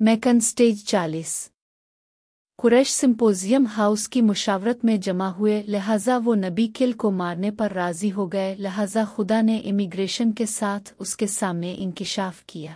Maken stage چالیس۔ قریش symposium house کی مشاورت میں جمع ہوئے، لہذا وہ نبی کل کو مارنے پر راضی ہو گئے، لہذا خدا نے امیگریشن کے ساتھ اس کے سامنے انکشاف کیا۔